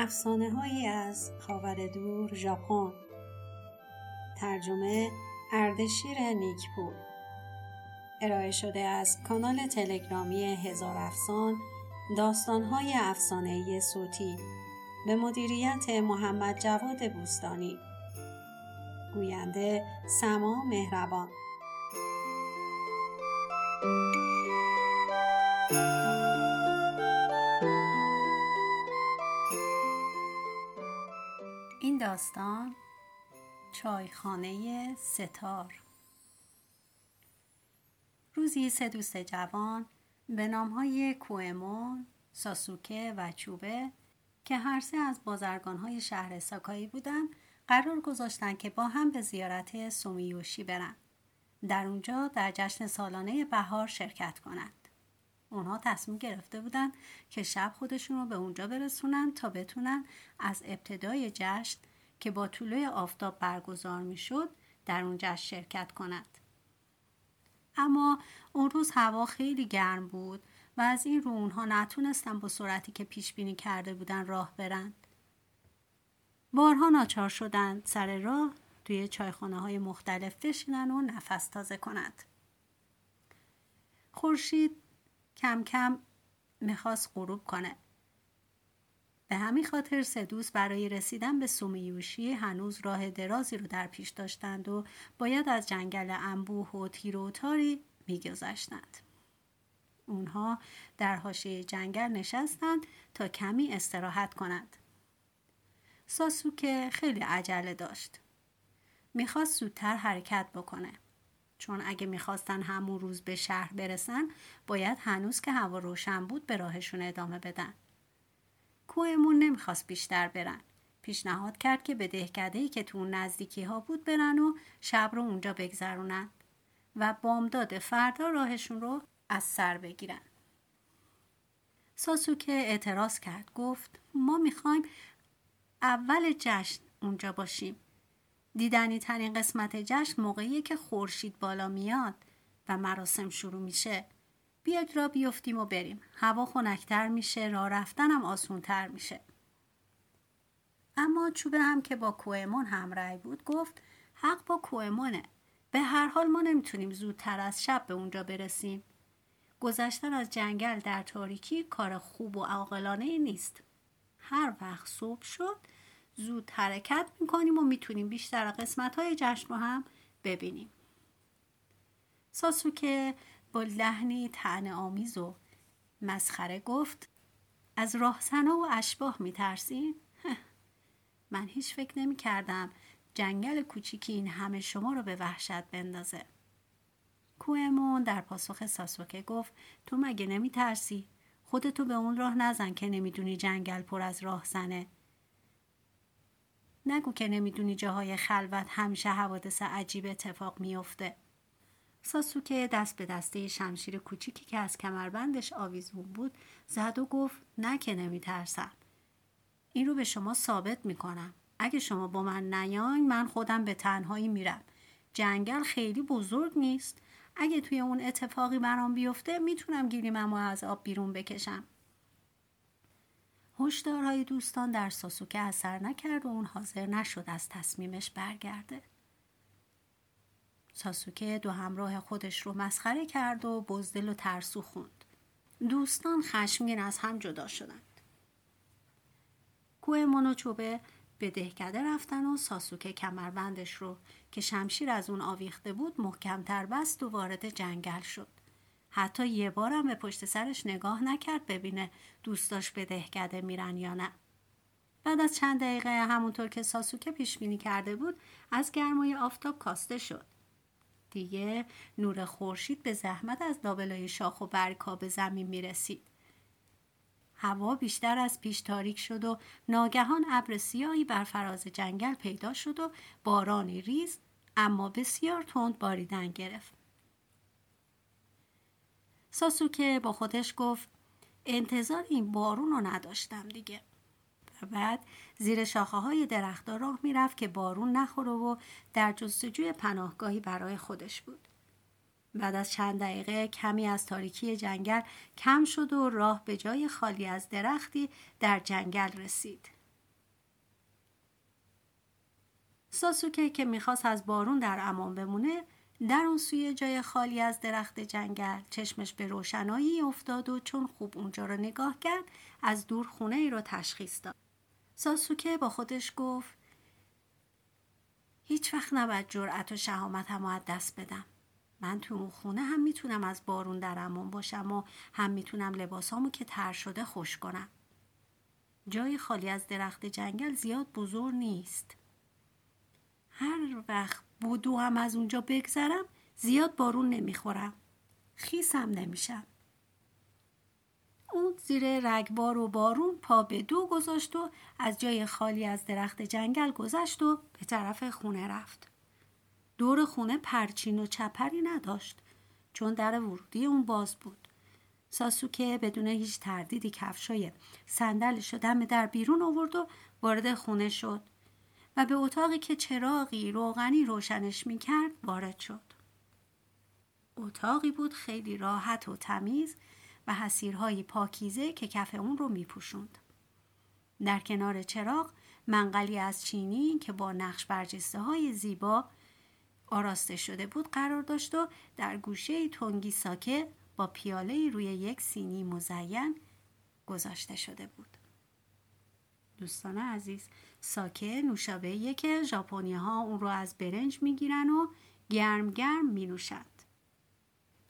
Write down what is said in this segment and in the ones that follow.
افسانه هایی از خاور دور ژاپن. ترجمه اردشیر نیکپور. ارائه شده از کانال تلگرامی هزار افسان داستان های افسانه صوتی. به مدیریت محمد جواد بوستانی. گوینده سما مهربان. این داستان چایخانه ستار روزی سه دوست جوان به نامهای کوئمون، ساسوکه و چوبه که هر سه از بازرگانهای شهر ساکایی بودند قرار گذاشتند که با هم به زیارت سومیوشی برن. در اونجا در جشن سالانه بهار شرکت کنند. اونها تصمیم گرفته بودند که شب خودشون رو به اونجا برسونن تا بتونن از ابتدای جشن که با طلوع آفتاب برگزار می‌شد در اون جشن شرکت کنند. اما اون روز هوا خیلی گرم بود و از این رو اونها نتونستن با سرعتی که پیش بینی کرده بودن راه برند. بارها ناچار شدند سر راه توی چایخانه های مختلف بشینن و نفس تازه کنند. خورشید کم کم می‌خواست غروب کنه. به همین خاطر سه دوست برای رسیدن به سومیوشی هنوز راه درازی رو در پیش داشتند و باید از جنگل انبوه و تیر و میگذشتند. اونها در حاشیه جنگل نشستند تا کمی استراحت کنند. ساسوکه خیلی عجله داشت. می‌خواست زودتر حرکت بکنه. چون اگه می‌خواستن همون روز به شهر برسن باید هنوز که هوا روشن بود به راهشون ادامه بدن. کوهمون نمی‌خواست بیشتر برن. پیشنهاد کرد که به دهکده که تو اون نزدیکی ها بود برن و شب رو اونجا بگذرونن و بامداد فردا راهشون رو از سر بگیرن. ساسوکه اعتراض کرد گفت ما می‌خوایم اول جشن اونجا باشیم دیدنی ترین قسمت جشن موقعیه که خورشید بالا میاد و مراسم شروع میشه. بیاید را بیفتیم و بریم. هوا خنکتر میشه راه رفتنم آسونتر میشه. اما چوبه هم که با کوئمون همراه بود گفت حق با کوئمونه به هر حال ما نمی‌تونیم زودتر از شب به اونجا برسیم. گذشتن از جنگل در تاریکی کار خوب و عاقلانه نیست. هر وقت صبح شد زود حرکت می‌کنیم و می‌تونیم بیشتر قسمت های جشن رو هم ببینیم ساسوکه با لحنی تن آمیز و مسخره گفت از راهزنها و اشباه میترسین؟ من هیچ فکر نمی کردم جنگل کوچیکی این همه شما رو به وحشت بندازه. کوئمون در پاسخ ساسوکه گفت تو مگه نمی ترسی؟ خودتو به اون راه نزن که نمی‌دونی جنگل پر از راهزنه. نگو که نمی‌دونی جاهای خلوت همیشه حوادث عجیب اتفاق میافته. ساسوکه دست به دسته شمشیر کوچیکی که از کمربندش آویزون بود زد و گفت نه که نمیترسم. این رو به شما ثابت می‌کنم. اگه شما با من نیاین من خودم به تنهایی میرم. جنگل خیلی بزرگ نیست. اگه توی اون اتفاقی برام بیفته می‌تونم گیریمم از آب بیرون بکشم. هشدارهای دوستان در ساسوکه اثر نکرد و اون حاضر نشد از تصمیمش برگرده. ساسوکه دو همراه خودش رو مسخره کرد و بزدل و ترسو خوند. دوستان خشمگین از هم جدا شدند. کوه و چوبه به دهکده رفتن و ساسوکه کمربندش رو که شمشیر از اون آویخته بود محکمتر بست و وارد جنگل شد. حتی یه بارم به پشت سرش نگاه نکرد ببینه دوستاش به دهکده میرن یا نه. بعد از چند دقیقه همونطور که ساسوکه پیش بینی کرده بود از گرمای آفتاب کاسته شد. دیگه نور خورشید به زحمت از لابلای شاخ و برگا به زمین می رسید. هوا بیشتر از پیش تاریک شد و ناگهان ابر سیاهی بر فراز جنگل پیدا شد و بارانی ریز اما بسیار تند باریدن گرفت. ساسوکه با خودش گفت انتظار این بارون رو نداشتم دیگه. و بعد زیر شاخه های درخت راه می‌رفت که بارون نخوره و در جستجوی پناهگاهی برای خودش بود. بعد از چند دقیقه کمی از تاریکی جنگل کم شد و راه به جای خالی از درختی در جنگل رسید. ساسوکه که می‌خواست از بارون در امان بمونه در اون سوی جای خالی از درخت جنگل چشمش به روشنایی افتاد و چون خوب اونجا رو نگاه کرد از دور خونه ای رو تشخیص داد. ساسوکه با خودش گفت هیچ وقت نباید جرأت و شهامت هم از دست بدم. من تو اون خونه هم می‌تونم از بارون در امان باشم و هم می‌تونم لباسامو که تر شده خوش کنم. جای خالی از درخت جنگل زیاد بزرگ نیست. هر وقت بودو هم از اونجا بگذرم زیاد بارون نمی‌خورم. خیسم نمیشم. اون زیر رگبار و بارون پا به دو گذاشت و از جای خالی از درخت جنگل گذشت و به طرف خونه رفت. دور خونه پرچین و چپری نداشت چون در ورودی اون باز بود. ساسوکه بدون هیچ تردیدی کفشای صندلش دم در بیرون آورد و وارد خونه شد و به اتاقی که چراغی روغنی روشنش می‌کرد وارد شد. اتاقی بود خیلی راحت و تمیز و حسیرهای پاکیزه که کف اون رو میپوشوند. در کنار چراغ منقلی از چینی که با نقش برجسته های زیبا آراسته شده بود قرار داشت و در گوشه تنگی ساکه با پیاله روی یک سینی مزین گذاشته شده بود. دوستان عزیز ساکه نوشابه که ژاپنی ها اون رو از برنج می‌گیرن و گرم گرم می نوشند.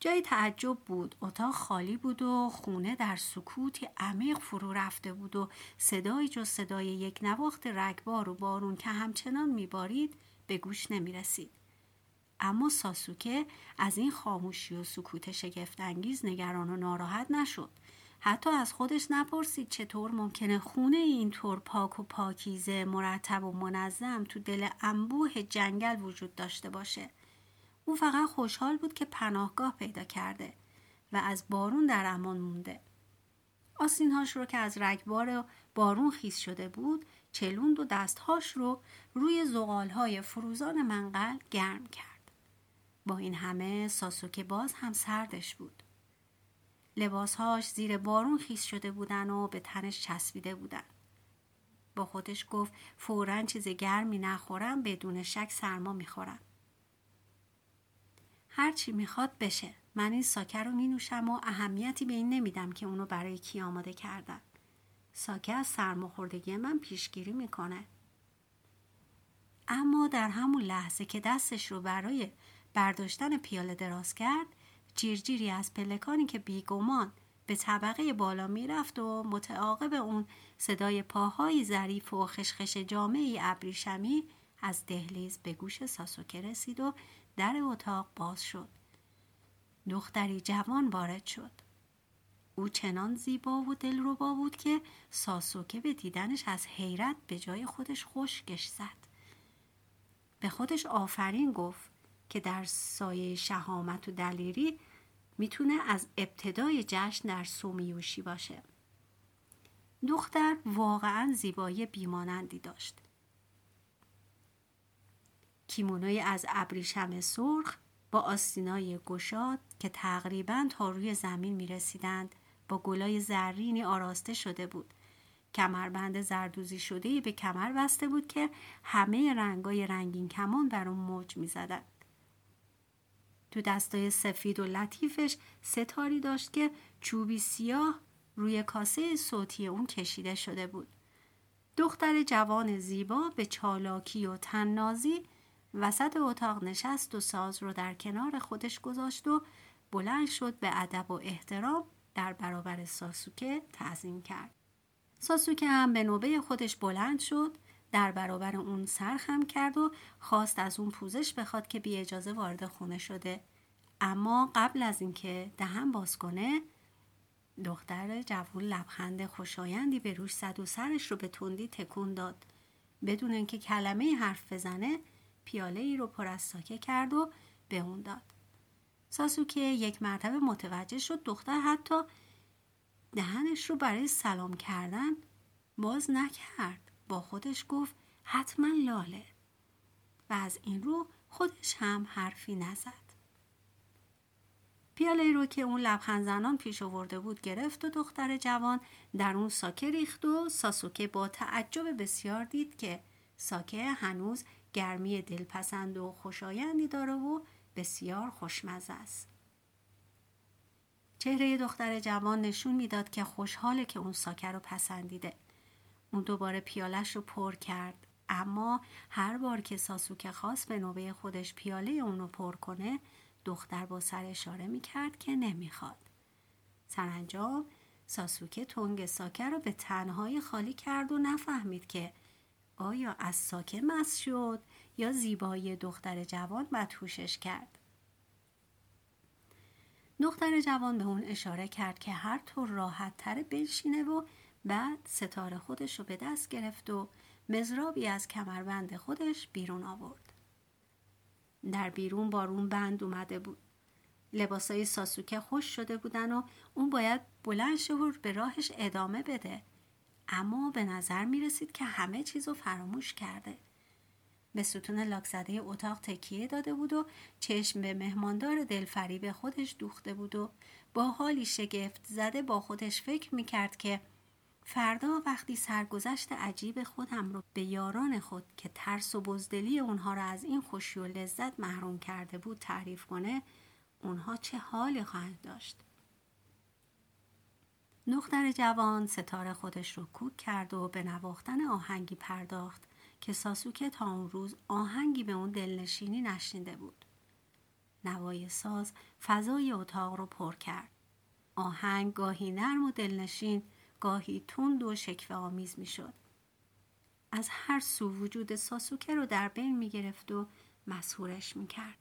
جای تعجب بود اتاق خالی بود و خونه در سکوتی عمیق فرو رفته بود و صدای جز صدای یک نواخت رگبار و بارون که همچنان میبارید به گوش نمی رسید. اما ساسوکه از این خاموشی و سکوت شگفتانگیز نگران و ناراحت نشد حتی از خودش نپرسید چطور ممکنه خونه اینطور پاک و پاکیزه مرتب و منظم تو دل انبوه جنگل وجود داشته باشه او فقط خوشحال بود که پناهگاه پیدا کرده و از بارون در امان مونده. آسینهاش رو که از رگبار بارون خیس شده بود چلوند و دستهاش رو روی زغالهای فروزان منقل گرم کرد. با این همه ساسوکه باز هم سردش بود. لباسهاش زیر بارون خیس شده بودن و به تنش چسبیده بودن. با خودش گفت فورا چیز گرمی نخورم بدون شک سرما می‌خورم. هر چی می‌خواد بشه من این ساکه رو مینوشم و اهمیتی به این نمیدم که اونو برای کی آماده کردن ساکه از سرماخوردگی من پیشگیری می‌کنه اما در همون لحظه که دستش رو برای برداشتن پیاله دراز کرد جیرجیری از پلکانی که بیگمان به طبقه بالا می‌رفت و متعاقب اون صدای پاهای ظریف و خشخش جامعی ابریشمی از دهلیز به گوش ساسوکه رسید و در اتاق باز شد. دختری جوان وارد شد. او چنان زیبا و دلربا بود که ساسوکه به دیدنش از حیرت به جای خودش خشکش زد. به خودش آفرین گفت که در سایه شهامت و دلیری می‌تونه از ابتدای جشن در سومیوشی باشه. دختر واقعا زیبایی بیمانندی داشت. کیمونوی از ابریشم سرخ با آستینای گشاد که تقریبا تا روی زمین می رسیدند با گلای زرینی آراسته شده بود. کمربند زردوزی شده به کمر بسته بود که همه رنگای رنگین کمان بر اون موج می. تو دستای سفید و لطیفش ستاری داشت که چوبی سیاه روی کاسه صوتی اون کشیده شده بود. دختر جوان زیبا به چالاکی و تننازی وسط اتاق نشست و ساز رو در کنار خودش گذاشت و بلند شد به ادب و احترام در برابر ساسوکه تعظیم کرد. ساسوکه هم به نوبه خودش بلند شد در برابر اون سرخم کرد و خواست از اون پوزش بخواد که بی اجازه وارد خونه شده اما قبل از اینکه دهن باز کنه دختر جوون لبخند خوشایندی به روش زد و سرش رو به تندی تکون داد بدون اینکه کلمه حرف بزنه پیاله ای رو پر از ساکه کرد و به اون داد. ساسوکه یک مرتبه متوجه شد دختر حتی دهنش رو برای سلام کردن باز نکرد. با خودش گفت حتما لاله و از این رو خودش هم حرفی نزد. پیاله رو که اون لبخند زنان پیش آورده بود گرفت و دختر جوان در اون ساکه ریخت و ساسوکه با تعجب بسیار دید که ساکه هنوز گرمی دلپسند و خوشایندی داره و بسیار خوشمزه است. چهره دختر جوان نشون می‌داد که خوشحاله که اون ساکه رو پسندیده. اون دوباره پیالش رو پر کرد اما هر بار که ساسوکه خواست به نوبه خودش پیاله اون رو پر کنه دختر با سر اشاره می‌کرد که نمی‌خواد. سرانجام ساسوکه تنگ ساکه رو به تنهایی خالی کرد و نفهمید که آیا از ساکه مس شد یا زیبایی دختر جوان مدهوشش کرد. دختر جوان به اون اشاره کرد که هر طور راحت تره بنشینه و بعد ستاره خودش رو به دست گرفت و مزرابی از کمربند خودش بیرون آورد. در بیرون بارون بند اومده بود. لباسای ساسوکه خوش شده بودن و اون باید بلند شهور به راهش ادامه بده. اما به نظر می رسید که همه چیز رو فراموش کرده. به ستون لاکزده اتاق تکیه داده بود و چشم به مهماندار دلفریب خودش دوخته بود و با حالی شگفت زده با خودش فکر می کرد که فردا وقتی سرگذشت عجیب خودم رو به یاران خود که ترس و بزدلی اونها را از این خوشی و لذت محروم کرده بود تعریف کنه اونها چه حالی خواهند داشت دختر جوان ستاره خودش رو کوک کرد و به نواختن آهنگی پرداخت که ساسوکه تا اون روز آهنگی به اون دلنشینی نشنیده بود. نوای ساز فضای اتاق رو پر کرد. آهنگ گاهی نرم و دلنشین گاهی تند و شکوه آمیز می شد. از هر سو وجود ساسوکه رو در بین می گرفت و مسهورش می کرد.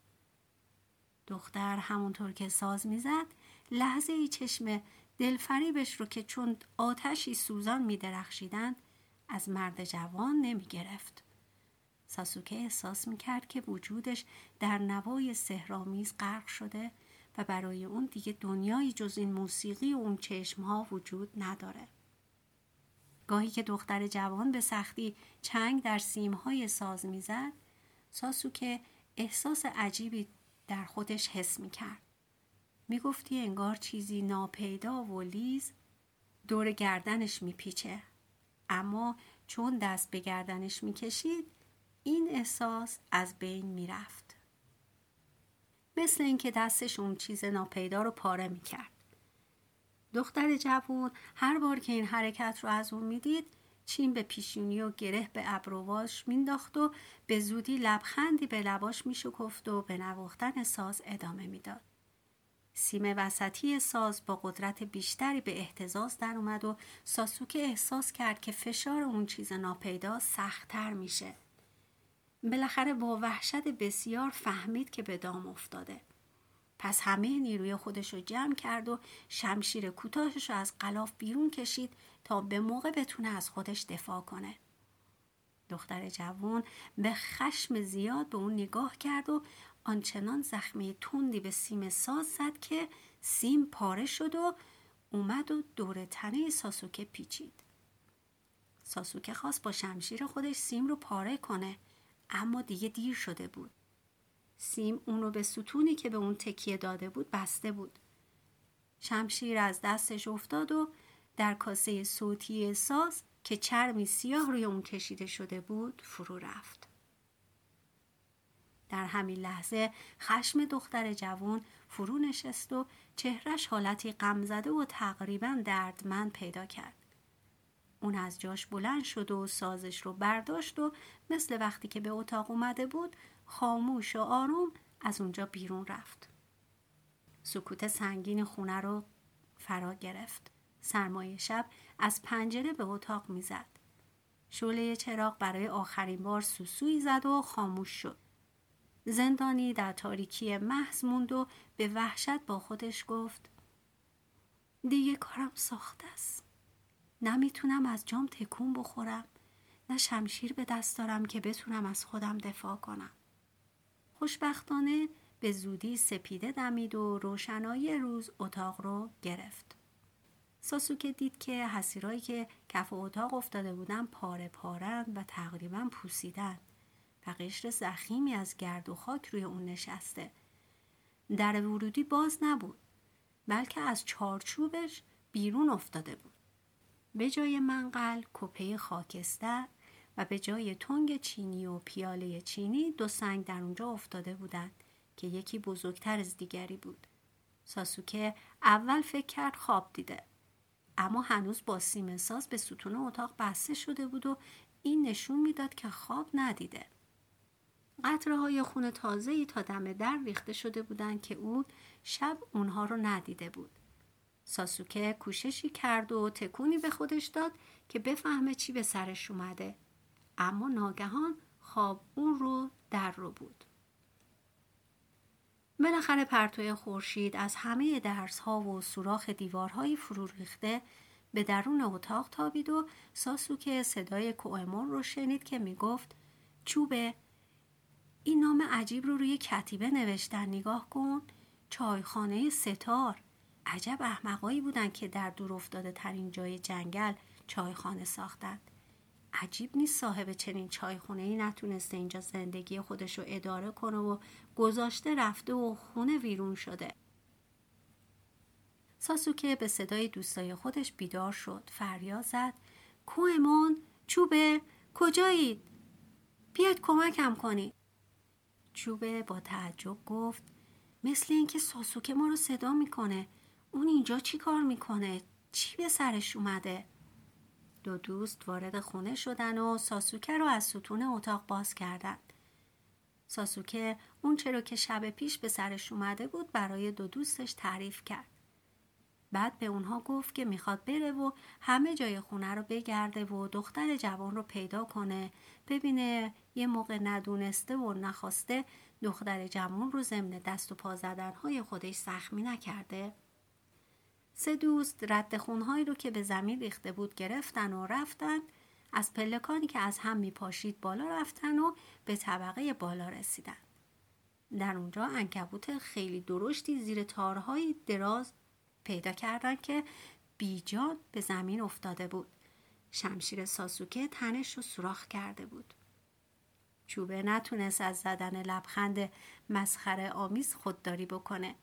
دختر همونطور که ساز می‌زد لحظه ای چشم دلفریبش رو که چون آتشی سوزان می درخشیدند از مرد جوان نمی گرفت. ساسوکه احساس می کرد که وجودش در نوای سهرامیز غرق شده و برای اون دیگه دنیایی جز این موسیقی و اون چشم ها وجود نداره. گاهی که دختر جوان به سختی چنگ در سیمهای ساز می‌زد ساسوکه احساس عجیبی در خودش حس می کرد. می گفتی انگار چیزی ناپیدا و لیز دور گردنش می پیچه. اما چون دست به گردنش می کشید این احساس از بین می رفت. مثل اینکه دستش اون چیز ناپیدا رو پاره می کرد. دختر جوون هر بار که این حرکت رو از اون می‌دید چین به پیشونی و گره به ابرواش مینداخت و به زودی لبخندی به لباش میشکفت و به نواختن ساز ادامه می‌داد. سیم وسطی ساز با قدرت بیشتری به احتزاز در اومد و ساسوکه احساس کرد که فشار اون چیز ناپیدا سختتر میشه. بالاخره با وحشت بسیار فهمید که به دام افتاده. پس همه نیروی خودش رو جمع کرد و شمشیر کوتاهش رو از قلاف بیرون کشید تا به موقع بتونه از خودش دفاع کنه. دختر جوان به خشم زیاد به اون نگاه کرد و آنچنان زخمی تندی به سیم ساز زد که سیم پاره شد و اومد و دور تنه ساسوکه پیچید. ساسوکه خواست با شمشیر خودش سیم رو پاره کنه اما دیگه دیر شده بود. سیم اون رو به ستونی که به اون تکیه داده بود بسته بود. شمشیر از دستش افتاد و در کاسه صوتی ساز که چرمی سیاه روی اون کشیده شده بود فرو رفت. در همین لحظه خشم دختر جوان فرو نشست و چهرش حالتی غمزده و تقریبا دردمند پیدا کرد. اون از جاش بلند شد و سازش رو برداشت و مثل وقتی که به اتاق اومده بود خاموش و آروم از اونجا بیرون رفت. سکوت سنگین خونه رو فرا گرفت. سرمایه شب از پنجره به اتاق می‌زد. شعله چراغ برای آخرین بار سوسوی زد و خاموش شد. زندانی در تاریکی محض موند و به وحشت با خودش گفت دیگه کارم ساخته است. نمی‌تونم از جام تکون بخورم نه شمشیر به دست دارم که بتونم از خودم دفاع کنم. خوشبختانه به زودی سپیده دمید و روشنایی روز اتاق رو گرفت. ساسوکه دید که حسیرایی که کف اتاق افتاده بودن پاره پارند و تقریبا پوسیدن و قشر زخیمی از گرد و خاک روی اون نشسته. در ورودی باز نبود بلکه از چارچوبش بیرون افتاده بود. به جای منقل کپه خاکستر و به جای تنگ چینی و پیاله چینی دو سنگ در اونجا افتاده بودند که یکی بزرگتر از دیگری بود. ساسوکه اول فکر کرد خواب دیده. اما هنوز با سیم ساز به ستون اتاق بسته شده بود و این نشون می‌داد که خواب ندیده. قطره های خون تازه ای تا دم در ریخته شده بودند که او شب اونها رو ندیده بود. ساسوکه کوششی کرد و تکونی به خودش داد که بفهمه چی به سرش اومده. اما ناگهان خواب اون رو در رو بود. بالاخره پرتوی خورشید از همه درس ها و سوراخ دیوارهای فرو ریخته به درون اتاق تابید و ساسوکه صدای کوئمون رو شنید که می‌گفت چوبه این نام عجیب رو روی کتیبه نوشتن نگاه کن چایخانه ستار عجب احمقایی بودن که در دور افتاده ترین جای جنگل چایخانه ساختند عجیب نیست صاحب چنین چایخونه ای نتونسته اینجا زندگی خودش رو اداره کنه و گذاشته رفته و خونه ویرون شده. ساسوکه به صدای دوستای خودش بیدار شد. فریاد زد. کوهمون چوبه کجایید؟ بیاید کمکم کنید. چوبه با تعجب گفت مثل اینکه ساسوکه ما رو صدا می‌کنه. اون اینجا چی کار می‌کنه؟ چی به سرش اومده؟ دو دوست وارد خونه شدن و ساسوکه رو از ستون اتاق باز کردند ساسوکه اون چرا که شب پیش به سرش اومده بود برای دو دوستش تعریف کرد. بعد به اونها گفت که می‌خواد بره و همه جای خونه رو بگرده و دختر جوان رو پیدا کنه ببینه یه موقع ندونسته و نخواسته دختر جوان رو ضمن دست و پا زدنهای خودش زخمی نکرده. سه دوست رد خونهایی رو که به زمین ریخته بود گرفتن و رفتن از پلکانی که از هم میپاشید بالا رفتن و به طبقه بالا رسیدن. در اونجا انکبوت خیلی درشتی زیر تارهای دراز پیدا کردن که بیجان به زمین افتاده بود. شمشیر ساسوکه تنش رو سوراخ کرده بود. چوبه نتونست از زدن لبخند مسخره آمیز خودداری بکنه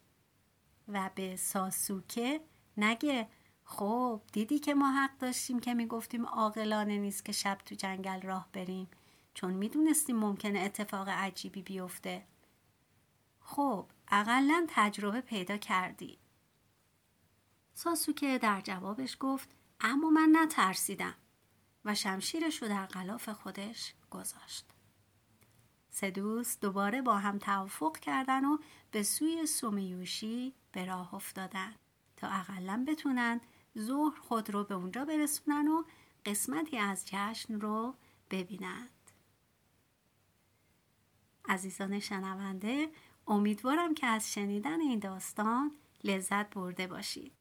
و به ساسوکه نگه. خب دیدی که ما حق داشتیم که می‌گفتیم عاقلانه نیست که شب تو جنگل راه بریم چون می‌دونستیم ممکنه اتفاق عجیبی بیفته. خب اقلا تجربه پیدا کردی. ساسوکه در جوابش گفت اما من نترسیدم. و شمشیرش رو در غلاف خودش گذاشت. سه دوست دوباره با هم توافق کردن و به سوی سومیوشی به راه افتادن. تا اقلا بتونن ظهر خود رو به اونجا برسونن و قسمتی از جشن رو ببینند. عزیزان شنونده امیدوارم که از شنیدن این داستان لذت برده باشید.